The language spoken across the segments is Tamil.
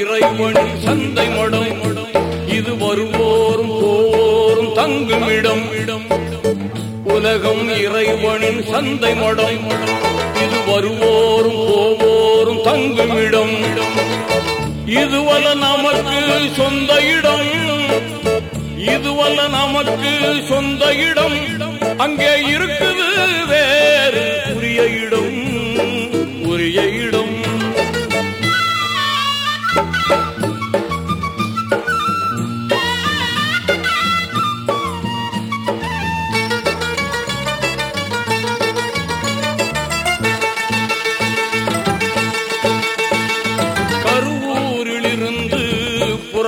இறைவனி சந்தை மடம். இது வருவோரும் போவோரும் தங்குமிடம். உலகம் இறைவனின் சந்தை மடம். இது வருவோரும் போவோரும் தங்குமிடம். இதுவல நமக்கு சொந்த இடம். இதுவல்ல நமக்கு சொந்த இடம். அங்கே இருக்குது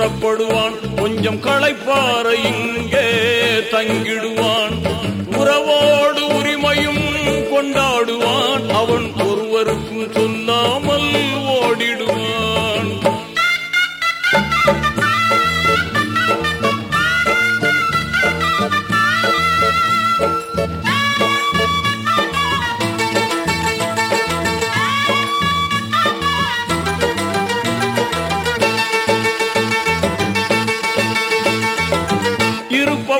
புறப்படுவான். கொஞ்சம் களைப்பார இங்கே தங்கிடுவான். உறவோடு உரிமையும் கொண்டாடுவான். அவன் ஒருவருக்கும் சொல்லாமல் ஓடிடுவான்.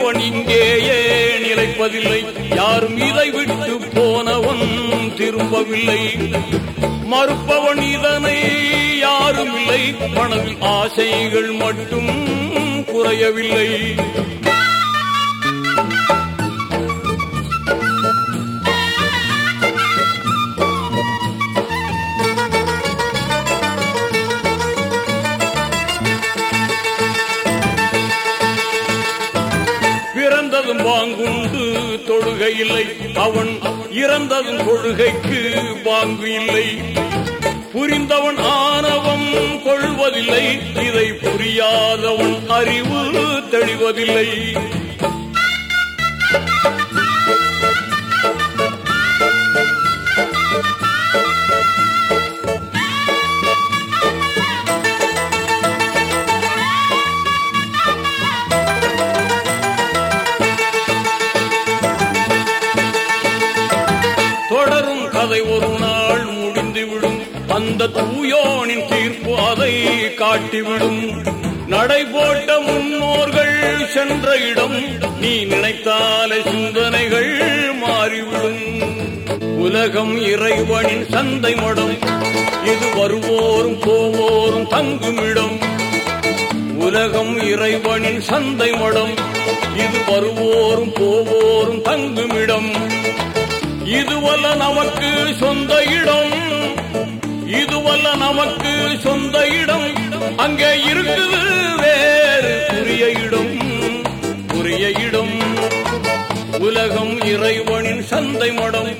இருப்பவன் இங்கேயே நிலைப்பதில்லை. யாரும் இதை விட்டு போனவன் திரும்பவில்லை. மறுப்பவன் இதனை யாரும் இல்லை மனதில் ஆசைகள் மட்டும் குறையவில்லை. இறந்ததும் வாங்குண்டு தொழுகை இல்லை. அவன் இறந்ததும் கொள்கைக்கு வாங்கு இல்லை. புரிந்தவன் ஆணவம் கொள்வதில்லை. இதை புரியாதவன் அறிவு தெளிவதில்லை. கதை ஒரு நாள் முடிந்துவிடும் அந்த தூயோனின் தீர்ப்பு அதை காட்டிவிடும். நடை போட்ட முன்னோர்கள் சென்ற இடம் நீ நினைத்தாலே சிந்தனைகள் மாறிவிடும். உலகம் இறைவனின் சந்தை மடம் இது வருவோரும் போவோரும் தங்குமிடம். உலகம் இறைவனின் சந்தை மடம் இது வருவோரும் போவோரும் தங்குமிடம். இதுவல்ல நமக்கு சொந்த இடம். இதுவல்ல நமக்கு சொந்த இடம். அங்கே இருக்குது வேறு புரிய இடம். புரிய இடம். உலகம் இறைவனின் சந்தை மடம்.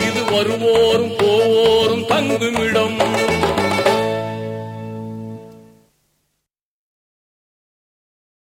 இது வருவோரும் போவோரும் தங்குமிடம்.